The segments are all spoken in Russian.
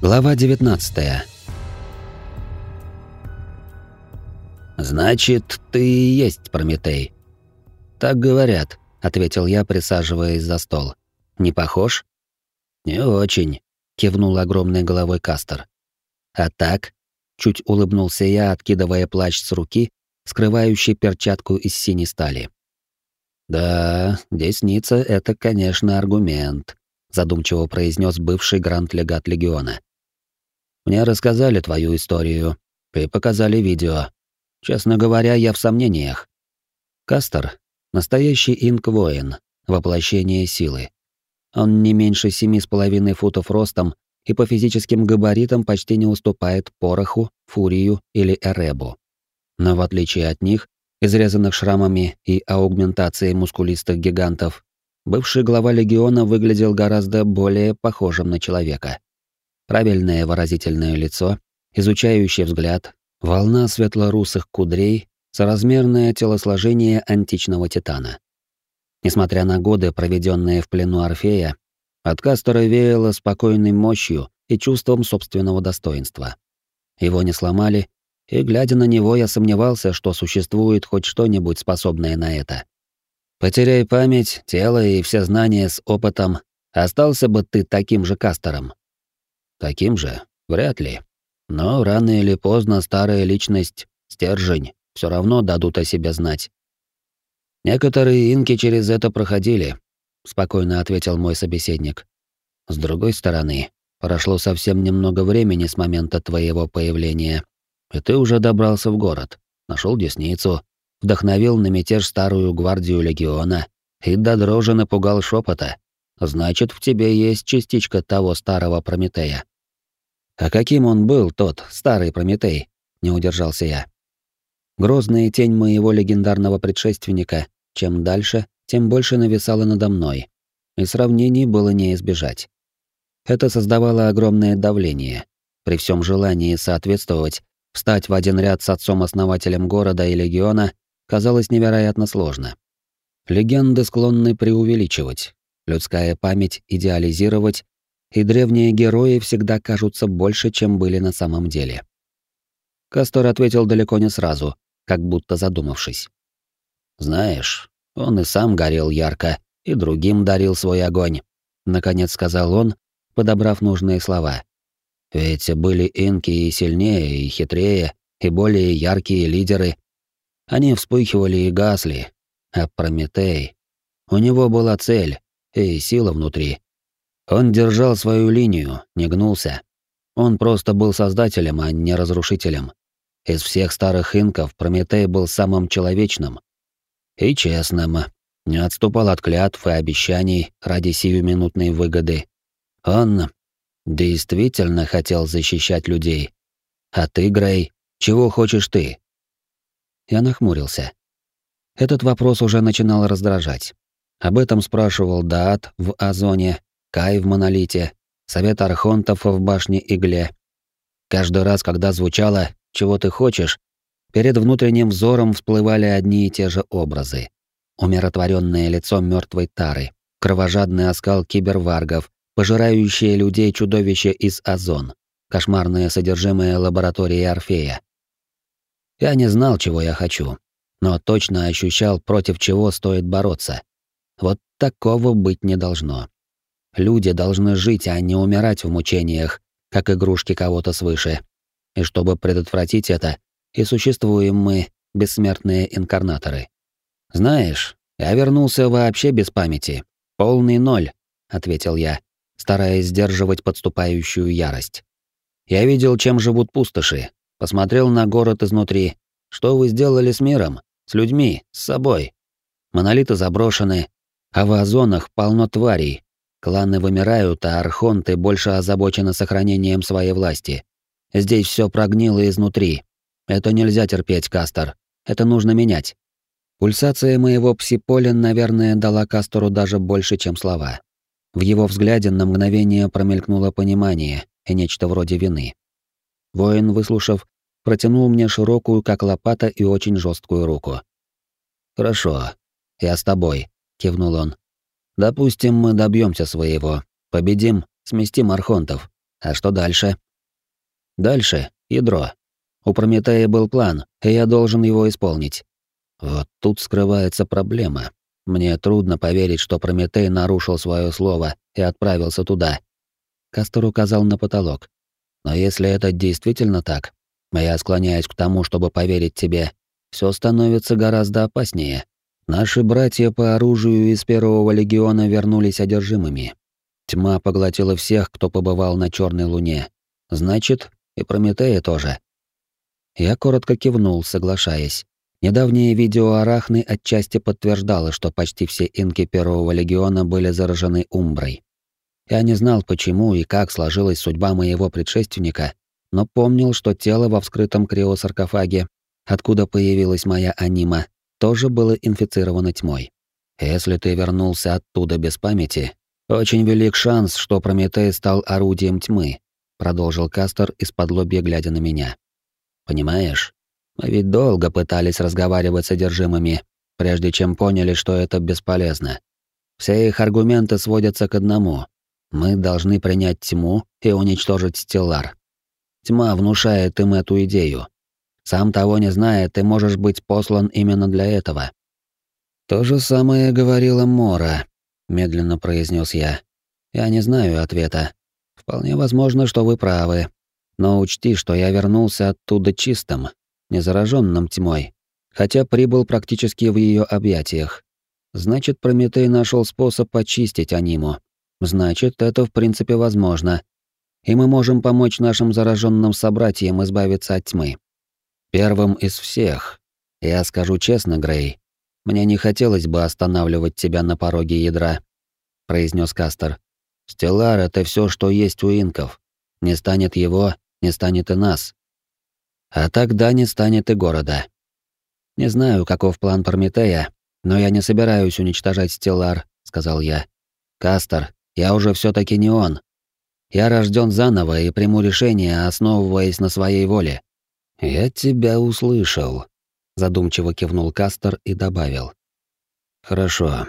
Глава 19 «Значит, ты и есть Прометей?» «Так говорят», — ответил я, присаживаясь за стол. «Не похож?» «Не очень», — кивнул огромной головой Кастер. «А так?» — чуть улыбнулся я, откидывая плащ с руки, скрывающий перчатку из синей стали. «Да, десница — это, конечно, аргумент», — задумчиво произнес бывший гранд-легат Легиона. Мне рассказали твою историю и показали видео. Честно говоря, я в сомнениях. Кастер — настоящий инк-воин, воплощение силы. Он не меньше семи с половиной футов ростом и по физическим габаритам почти не уступает Пороху, Фурию или Эребу. Но в отличие от них, изрезанных шрамами и аугментацией мускулистых гигантов, бывший глава легиона выглядел гораздо более похожим на человека правильное выразительное лицо, изучающий взгляд, волна светло-русых кудрей, соразмерное телосложение античного титана. Несмотря на годы, проведенные в плену Орфея, от Кастера веяло спокойной мощью и чувством собственного достоинства. Его не сломали, и, глядя на него, я сомневался, что существует хоть что-нибудь способное на это. Потеряй память, тело и все знания с опытом, остался бы ты таким же Кастером. Таким же? Вряд ли. Но рано или поздно старая личность, стержень, все равно дадут о себе знать. Некоторые инки через это проходили, спокойно ответил мой собеседник. С другой стороны, прошло совсем немного времени с момента твоего появления, и ты уже добрался в город, нашел десницу, вдохновил на мятеж старую гвардию легиона и до дрожи напугал шепота. Значит, в тебе есть частичка того старого Прометея. А каким он был, тот старый Прометей? Не удержался я. Грозная тень моего легендарного предшественника, чем дальше, тем больше нависала надо мной, и сравнений было не избежать. Это создавало огромное давление. При всем желании соответствовать, встать в один ряд с отцом-основателем города и легиона казалось невероятно сложно. Легенды склонны преувеличивать, людская память идеализировать и древние герои всегда кажутся больше, чем были на самом деле. Кастор ответил далеко не сразу, как будто задумавшись. «Знаешь, он и сам горел ярко, и другим дарил свой огонь», — наконец сказал он, подобрав нужные слова. «Ведь были инки и сильнее, и хитрее, и более яркие лидеры. Они вспыхивали и гасли, а Прометей... У него была цель и сила внутри, он держал свою линию, не гнулся. Он просто был создателем, а не разрушителем. Из всех старых инков Прометей был самым человечным и честным, не отступал от клятв и обещаний ради сиюминутной выгоды. Он действительно хотел защищать людей. А ты, Грей, чего хочешь ты? Я нахмурился. Этот вопрос уже начинал раздражать. Об этом спрашивал Даат в Озоне, Кай в Монолите, Совет Архонтов в Башне Игле. Каждый раз, когда звучало «Чего ты хочешь?», перед внутренним взором всплывали одни и те же образы. Умиротворенное лицо мертвой Тары, кровожадный оскал киберваргов, пожирающие людей чудовище из Озон, кошмарное содержимое лаборатории Орфея. Я не знал, чего я хочу, но точно ощущал, против чего стоит бороться. Вот такого быть не должно. Люди должны жить, а не умирать в мучениях, как игрушки кого-то свыше. И чтобы предотвратить это, и существуем мы, бессмертные инкарнаторы. Знаешь, я вернулся вообще без памяти. Полный ноль, ответил я, стараясь сдерживать подступающую ярость. Я видел, чем живут пустоши, посмотрел на город изнутри. Что вы сделали с миром, с людьми, с собой? Монолиты заброшены, а в озонах полно тварей, Кланы вымирают, а архонты больше озабочены сохранением своей власти. Здесь все прогнило изнутри. Это нельзя терпеть, Кастер. Это нужно менять. Пульсация моего псиполя, наверное, дала Кастору даже больше, чем слова. В его взгляде на мгновение промелькнуло понимание и нечто вроде вины. Воин, выслушав, протянул мне широкую, как лопата, и очень жесткую руку. «Хорошо, я с тобой», — кивнул он. Допустим, мы добьемся своего. Победим, сместим архонтов. А что дальше? Дальше — ядро. У Прометея был план, и я должен его исполнить. Вот тут скрывается проблема. Мне трудно поверить, что Прометей нарушил свое слово и отправился туда. Кастер указал на потолок. Но если это действительно так, а я склоняюсь к тому, чтобы поверить тебе, все становится гораздо опаснее. Наши братья по оружию из Первого легиона вернулись одержимыми. Тьма поглотила всех, кто побывал на Черной Луне. Значит, и Прометея тоже. Я коротко кивнул, соглашаясь. Недавнее видео Арахны отчасти подтверждало, что почти все инки Первого легиона были заражены Умброй. Я не знал, почему и как сложилась судьба моего предшественника, но помнил, что тело во вскрытом криосаркофаге, откуда появилась моя анима, тоже было инфицировано тьмой. Если ты вернулся оттуда без памяти, очень велик шанс, что Прометей стал орудием тьмы, продолжил Кастер из-под лобья глядя на меня. Понимаешь? Мы ведь долго пытались разговаривать с содержимыми, прежде чем поняли, что это бесполезно. Все их аргументы сводятся к одному. Мы должны принять тьму и уничтожить Стеллар. Тьма внушает им эту идею. Сам того не зная, ты можешь быть послан именно для этого. То же самое говорила Мора, медленно произнес я. Я не знаю ответа. Вполне возможно, что вы правы. Но учти, что я вернулся оттуда чистым, не зараженным тьмой, хотя прибыл практически в ее объятиях. Значит, Прометей нашел способ очистить аниму. Значит, это в принципе возможно. И мы можем помочь нашим зараженным собратьям избавиться от тьмы. Первым из всех. Я скажу честно, Грей, мне не хотелось бы останавливать тебя на пороге ядра, произнес Кастер. Стеллар это все, что есть у инков. Не станет его, не станет и нас. А тогда не станет и города. Не знаю, каков план Прометея, но я не собираюсь уничтожать Стеллар, сказал я. Кастер, я уже все таки не он. Я рожден заново и приму решение, основываясь на своей воле. Я тебя услышал, задумчиво кивнул Кастер и добавил. Хорошо.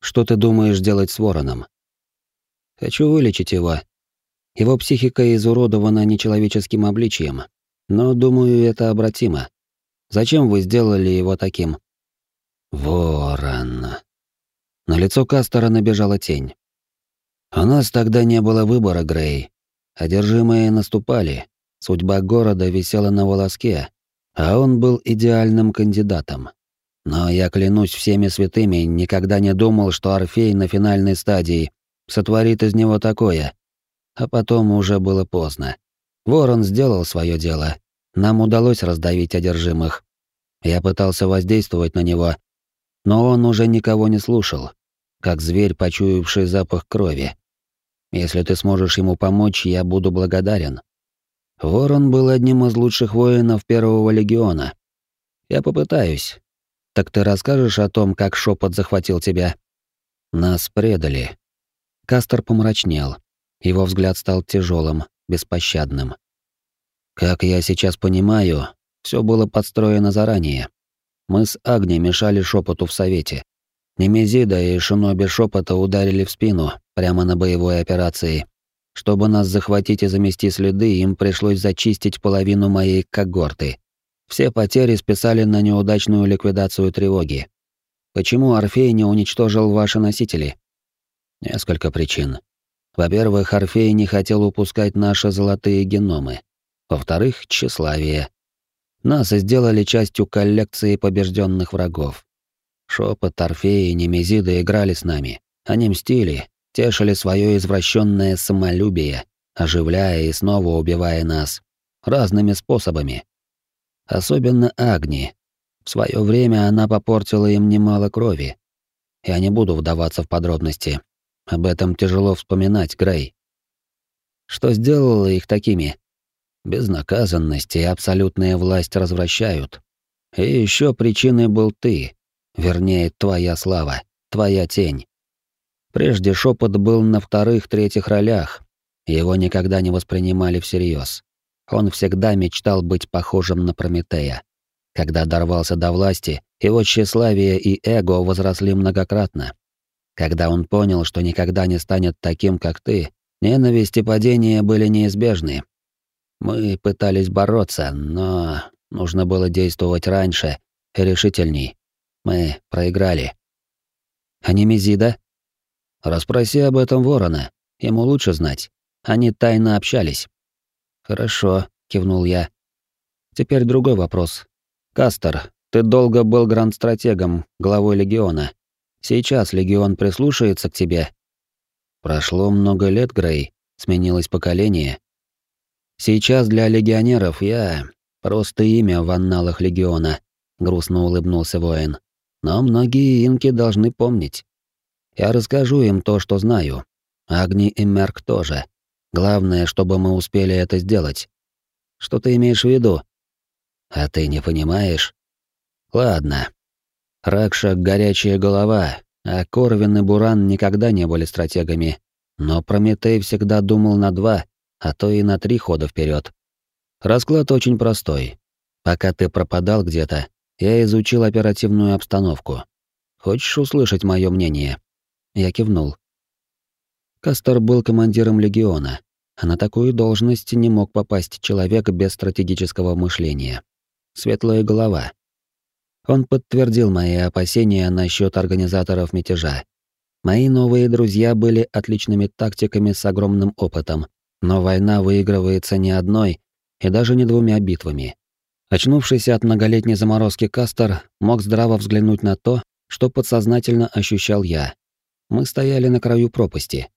Что ты думаешь делать с Вороном? Хочу вылечить его. Его психика изуродована нечеловеческим обличием, но, думаю, это обратимо. Зачем вы сделали его таким? Ворон. На лицо Кастера набежала тень. У нас тогда не было выбора, Грей. Одержимые наступали. Судьба города висела на волоске, а он был идеальным кандидатом. Но я клянусь всеми святыми, никогда не думал, что Орфей на финальной стадии сотворит из него такое. А потом уже было поздно. Ворон сделал свое дело. Нам удалось раздавить одержимых. Я пытался воздействовать на него, но он уже никого не слушал, как зверь, почуявший запах крови. Если ты сможешь ему помочь, я буду благодарен. Ворон был одним из лучших воинов Первого легиона. Я попытаюсь. Так ты расскажешь о том, как шепот захватил тебя? Нас предали. Кастер помрачнел. Его взгляд стал тяжелым, беспощадным. Как я сейчас понимаю, все было подстроено заранее. Мы с Агни мешали шепоту в совете. Немезида и Шиноби шепота ударили в спину, прямо на боевой операции. Чтобы нас захватить и замести следы, им пришлось зачистить половину моей когорты. Все потери списали на неудачную ликвидацию тревоги. Почему Орфей не уничтожил ваши носители? Несколько причин. Во-первых, Орфей не хотел упускать наши золотые геномы. Во-вторых, тщеславие. Нас сделали частью коллекции побежденных врагов. Шепот, Орфеи и Немезида играли с нами. Они мстили, тешили свое извращенное самолюбие, оживляя и снова убивая нас. Разными способами. Особенно Агни. В свое время она попортила им немало крови. Я не буду вдаваться в подробности. Об этом тяжело вспоминать, Грей. Что сделало их такими? Безнаказанность и абсолютная власть развращают. И еще причиной был ты, вернее, твоя слава, твоя тень. Прежде шепот был на вторых-третьих ролях, его никогда не воспринимали всерьез. Он всегда мечтал быть похожим на Прометея. Когда дорвался до власти, его тщеславие и эго возросли многократно. Когда он понял, что никогда не станет таким, как ты, Ненависть и падение были неизбежны. Мы пытались бороться, но нужно было действовать раньше и решительней. Мы проиграли. А Немезида? Расспроси об этом Ворона, ему лучше знать. Они тайно общались. Хорошо, кивнул я. Теперь другой вопрос. Кастер, ты долго был гранд-стратегом, главой легиона. Сейчас легион прислушается к тебе. Прошло много лет, Грей, сменилось поколение. Сейчас для легионеров я просто имя в анналах легиона, грустно улыбнулся воин. Но многие инки должны помнить. Я расскажу им то, что знаю. Агни и Мерк тоже. Главное, чтобы мы успели это сделать. Что ты имеешь в виду? А ты не понимаешь? Ладно. Ракша — горячая голова, а Корвин и Буран никогда не были стратегами. Но Прометей всегда думал на два, а то и на три хода вперед. Расклад очень простой. Пока ты пропадал где-то, я изучил оперативную обстановку. Хочешь услышать мое мнение? Я кивнул. Кастер был командиром легиона, а на такую должность не мог попасть человек без стратегического мышления. Светлая голова. Он подтвердил мои опасения насчет организаторов мятежа. Мои новые друзья были отличными тактиками с огромным опытом, но война выигрывается не одной и даже не двумя битвами. Очнувшийся от многолетней заморозки Кастер мог здраво взглянуть на то, что подсознательно ощущал я. Мы стояли на краю пропасти.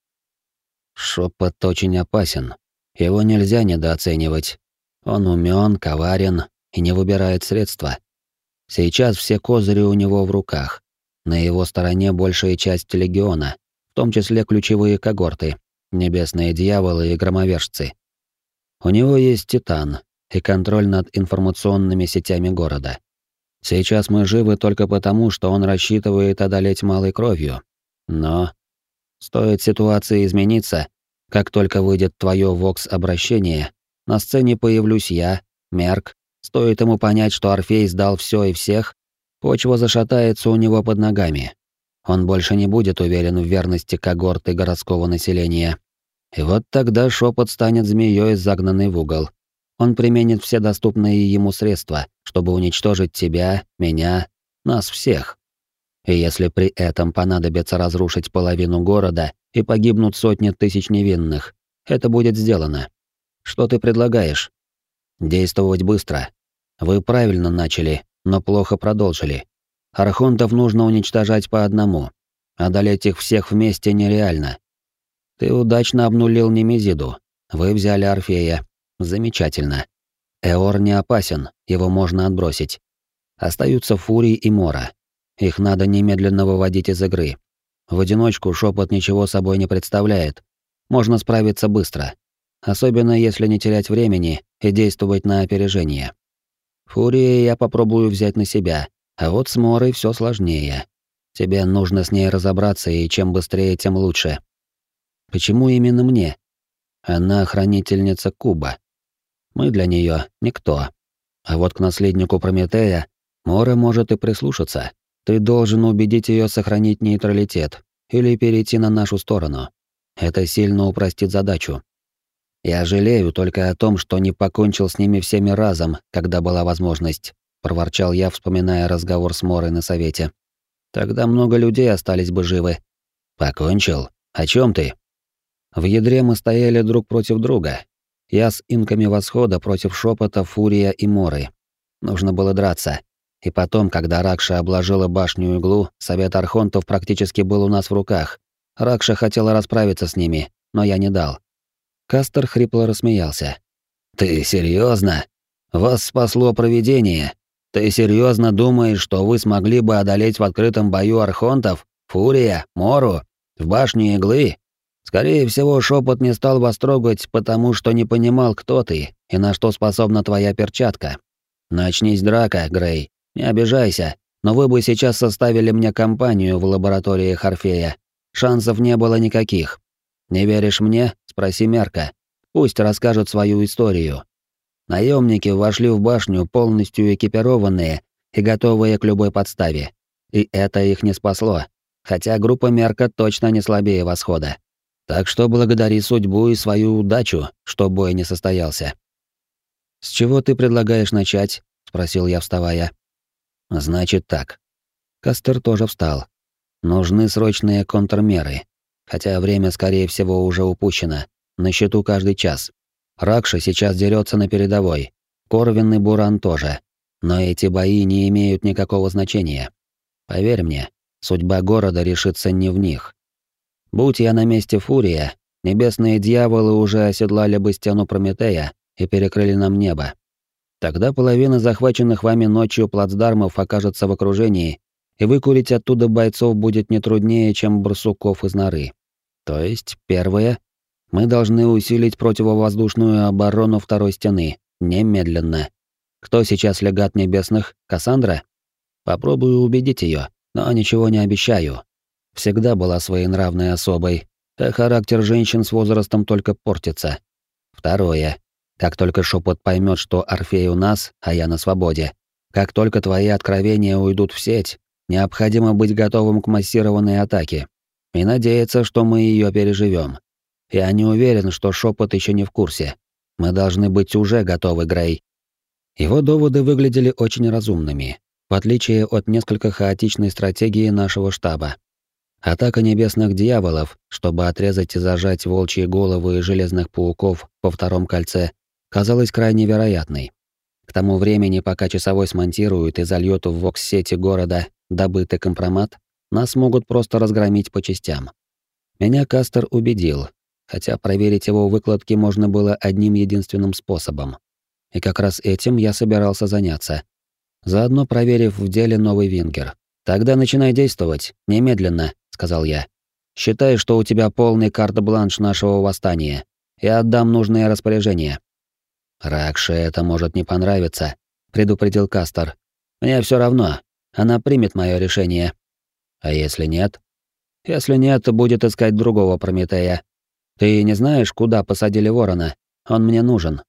Шепот очень опасен. Его нельзя недооценивать. Он умен, коварен и не выбирает средства. Сейчас все козыри у него в руках. На его стороне большая часть легиона, в том числе ключевые когорты, небесные дьяволы и громовержцы. У него есть Титан, и контроль над информационными сетями города. Сейчас мы живы только потому, что он рассчитывает одолеть малой кровью. Но стоит ситуации измениться, как только выйдет твое вокс-обращение, на сцене появлюсь я, Мерк. Стоит ему понять, что Орфей сдал все и всех, почва зашатается у него под ногами. Он больше не будет уверен в верности когорты городского населения. И вот тогда шепот станет змеей, загнанной в угол. Он применит все доступные ему средства, чтобы уничтожить тебя, меня, нас всех. И если при этом понадобится разрушить половину города и погибнут сотни тысяч невинных, это будет сделано. Что ты предлагаешь? Действовать быстро. Вы правильно начали, но плохо продолжили. Архонтов нужно уничтожать по одному. Одолеть их всех вместе нереально. Ты удачно обнулил Немезиду. Вы взяли Орфея, Замечательно. Эор не опасен, его можно отбросить. Остаются Фурий и Мора. Их надо немедленно выводить из игры. В одиночку шепот ничего собой не представляет. Можно справиться быстро. Особенно если не терять времени и действовать на опережение. Фурии я попробую взять на себя, а вот с Морой все сложнее. Тебе нужно с ней разобраться, и чем быстрее, тем лучше. Почему именно мне? Она хранительница Куба. Мы для нее никто. А вот к наследнику Прометея Мора может и прислушаться. Ты должен убедить ее сохранить нейтралитет или перейти на нашу сторону. Это сильно упростит задачу. Я жалею только о том, что не покончил с ними всеми разом, когда была возможность, проворчал я, вспоминая разговор с Морой на совете. Тогда много людей остались бы живы. Покончил? О чем ты? В ядре мы стояли друг против друга, я с инками восхода против шепота, фурия и моры. Нужно было драться. И потом, когда Ракша обложила башню иглу, совет архонтов практически был у нас в руках. Ракша хотела расправиться с ними, но я не дал. Кастер хрипло рассмеялся. «Ты серьезно? Вас спасло провидение? Ты серьезно думаешь, что вы смогли бы одолеть в открытом бою архонтов, Фурия, Мору, в башне иглы? Скорее всего, шепот не стал вас трогать, потому что не понимал, кто ты и на что способна твоя перчатка. Начнись драка, Грей. Не обижайся, но вы бы сейчас составили мне компанию в лаборатории Харфея. Шансов не было никаких. Не веришь мне? Спроси Мерка. Пусть расскажет свою историю. Наемники вошли в башню полностью экипированные и готовые к любой подставе. И это их не спасло, хотя группа Мерка точно не слабее восхода. Так что благодари судьбу и свою удачу, что бой не состоялся. С чего ты предлагаешь начать? спросил я, вставая. Значит так. Кастер тоже встал. Нужны срочные контрмеры. Хотя время, скорее всего, уже упущено. На счету каждый час. Ракша сейчас дерется на передовой. Корвин и Буран тоже. Но эти бои не имеют никакого значения. Поверь мне, судьба города решится не в них. Будь я на месте Фурия, небесные дьяволы уже оседлали бы стену Прометея и перекрыли нам небо. Тогда половина захваченных вами ночью плацдармов окажется в окружении, и выкурить оттуда бойцов будет не труднее, чем барсуков из норы. То есть, первое, мы должны усилить противовоздушную оборону второй стены, немедленно. Кто сейчас легат небесных? Кассандра? Попробую убедить ее, но ничего не обещаю. Всегда была своенравной особой, а характер женщин с возрастом только портится. Второе. Как только шепот поймет, что Орфей у нас, а я на свободе, как только твои откровения уйдут в сеть, необходимо быть готовым к массированной атаке и надеяться, что мы ее переживем. Я не уверен, что шепот еще не в курсе. Мы должны быть уже готовы, Грей. Его доводы выглядели очень разумными, в отличие от несколько хаотичной стратегии нашего штаба. Атака небесных дьяволов, чтобы отрезать и зажать волчьи головы и железных пауков по втором кольце, казалась крайне вероятной. К тому времени, пока часовой смонтирует и зальет в вокс-сети города добытый компромат, нас могут просто разгромить по частям. Меня Кастер убедил, хотя проверить его выкладки можно было одним единственным способом. И как раз этим я собирался заняться. Заодно проверив в деле новый вингер. «Тогда начинай действовать, немедленно», — сказал я. «Считай, что у тебя полный карт-бланш нашего восстания. Я отдам нужные распоряжения». «Ракше это может не понравиться», — предупредил Кастер. «Мне все равно. Она примет мое решение». «А если нет?» «Если нет, будет искать другого Прометея. Ты не знаешь, куда посадили ворона? Он мне нужен».